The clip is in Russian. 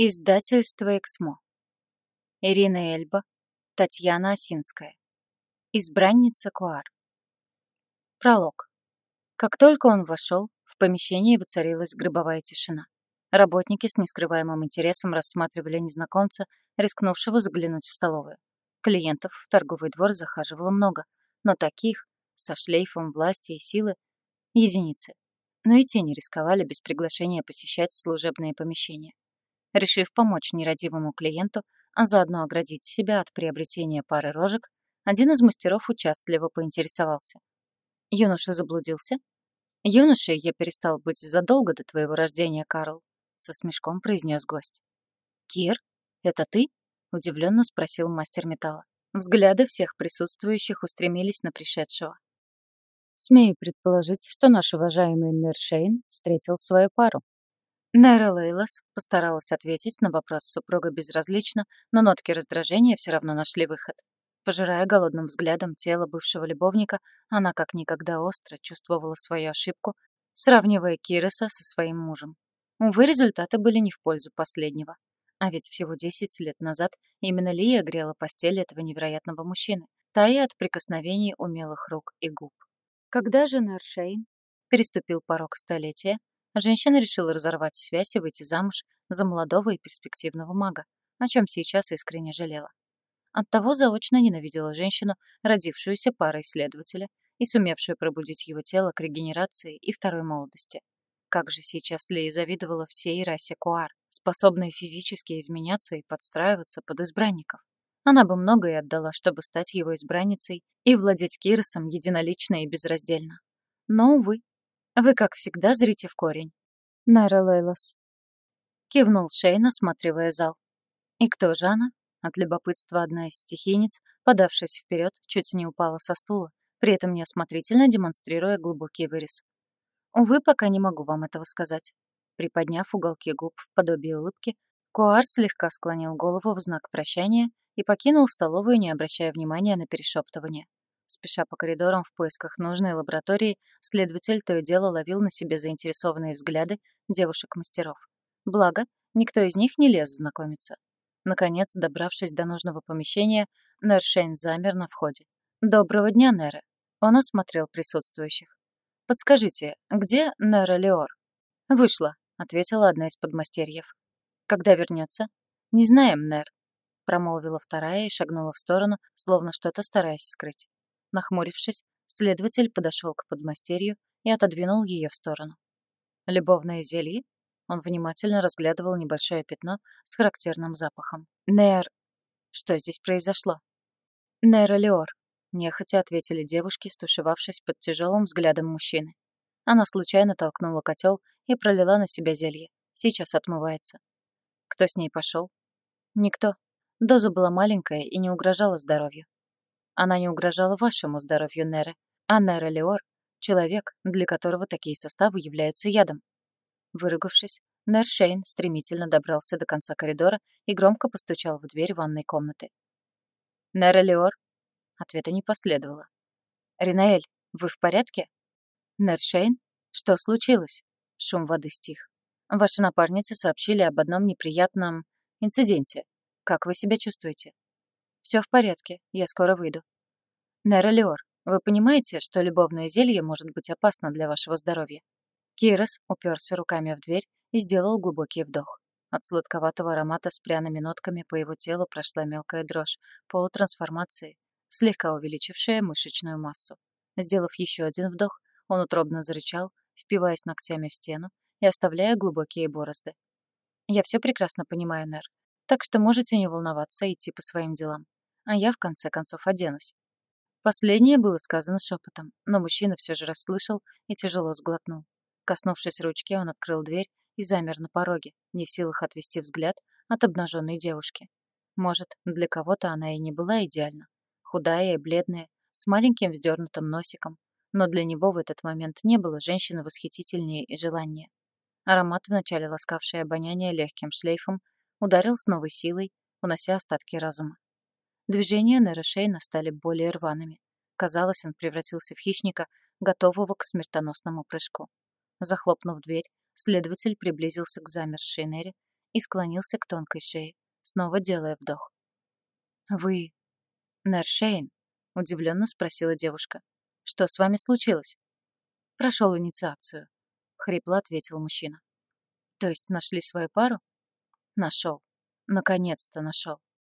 Издательство «Эксмо». Ирина Эльба, Татьяна Осинская. Избранница Куар. Пролог. Как только он вошел, в помещении воцарилась гробовая тишина. Работники с нескрываемым интересом рассматривали незнакомца, рискнувшего заглянуть в столовую. Клиентов в торговый двор захаживало много, но таких, со шлейфом власти и силы, единицы. Но и те не рисковали без приглашения посещать служебные помещения. Решив помочь нерадивому клиенту, а заодно оградить себя от приобретения пары рожек, один из мастеров участливо поинтересовался. «Юноша заблудился?» «Юношей я перестал быть задолго до твоего рождения, Карл», — со смешком произнес гость. «Кир, это ты?» — удивленно спросил мастер металла. Взгляды всех присутствующих устремились на пришедшего. «Смею предположить, что наш уважаемый Нершейн встретил свою пару», Найра Лейлас постаралась ответить на вопрос супруга безразлично, но нотки раздражения все равно нашли выход. Пожирая голодным взглядом тело бывшего любовника, она как никогда остро чувствовала свою ошибку, сравнивая Кириса со своим мужем. Увы, результаты были не в пользу последнего. А ведь всего 10 лет назад именно Лия грела постель этого невероятного мужчины, тая от прикосновений умелых рук и губ. Когда же Нершейн переступил порог столетия, Женщина решила разорвать связь и выйти замуж за молодого и перспективного мага, о чем сейчас искренне жалела. Оттого заочно ненавидела женщину, родившуюся парой следователя и сумевшую пробудить его тело к регенерации и второй молодости. Как же сейчас Лея завидовала всей расе Куар, способной физически изменяться и подстраиваться под избранников. Она бы многое отдала, чтобы стать его избранницей и владеть Киросом единолично и безраздельно. Но, увы, вы, как всегда, зрите в корень. Найра Лейлас. Кивнул Шейн, осматривая зал. И кто же она? От любопытства одна из стихийниц, подавшись вперед, чуть не упала со стула, при этом неосмотрительно демонстрируя глубокий вырез. Увы, пока не могу вам этого сказать. Приподняв уголки губ в подобие улыбки, Куар слегка склонил голову в знак прощания и покинул столовую, не обращая внимания на перешептывание. Спеша по коридорам в поисках нужной лаборатории, следователь то и дело ловил на себе заинтересованные взгляды девушек-мастеров. Благо, никто из них не лез знакомиться. Наконец, добравшись до нужного помещения, Нершейн замер на входе. «Доброго дня, Нера!» Он осмотрел присутствующих. «Подскажите, где Нера Леор?» «Вышла», — ответила одна из подмастерьев. «Когда вернется?» «Не знаем, Нер», — промолвила вторая и шагнула в сторону, словно что-то стараясь скрыть. Нахмурившись, следователь подошел к подмастерью и отодвинул ее в сторону. «Любовное зелье?» Он внимательно разглядывал небольшое пятно с характерным запахом. «Нер...» «Что здесь произошло?» «Нейролеор», — нехотя ответили девушки, стушевавшись под тяжелым взглядом мужчины. Она случайно толкнула котел и пролила на себя зелье. Сейчас отмывается. Кто с ней пошел? Никто. Доза была маленькая и не угрожала здоровью. Она не угрожала вашему здоровью, Нере. А Нере Леор — человек, для которого такие составы являются ядом. Выругавшись, Нер Шейн стремительно добрался до конца коридора и громко постучал в дверь ванной комнаты. «Нере Леор?» Ответа не последовало. «Ринаэль, вы в порядке?» «Нер Шейн? Что случилось?» Шум воды стих. «Ваши напарницы сообщили об одном неприятном инциденте. Как вы себя чувствуете?» Все в порядке, я скоро выйду. Нера Леор, вы понимаете, что любовное зелье может быть опасно для вашего здоровья? Кирос уперся руками в дверь и сделал глубокий вдох. От сладковатого аромата с пряными нотками по его телу прошла мелкая дрожь, полутрансформации, слегка увеличившая мышечную массу. Сделав еще один вдох, он утробно зарычал, впиваясь ногтями в стену и оставляя глубокие борозды. «Я все прекрасно понимаю, Нер, так что можете не волноваться и идти по своим делам а я в конце концов оденусь. Последнее было сказано шепотом, но мужчина все же расслышал и тяжело сглотнул. Коснувшись ручки, он открыл дверь и замер на пороге, не в силах отвести взгляд от обнаженной девушки. Может, для кого-то она и не была идеальна. Худая и бледная, с маленьким вздернутым носиком, но для него в этот момент не было женщины восхитительнее и желания. Аромат, вначале ласкавший обоняние легким шлейфом, ударил с новой силой, унося остатки разума. Движения Нэра Шейна стали более рваными. Казалось, он превратился в хищника, готового к смертоносному прыжку. Захлопнув дверь, следователь приблизился к замерзшей Нере и склонился к тонкой шее, снова делая вдох. «Вы... Нершейн?» — удивленно спросила девушка. «Что с вами случилось?» «Прошел инициацию», — хрипло ответил мужчина. «То есть нашли свою пару?» «Нашел. Наконец-то нашел.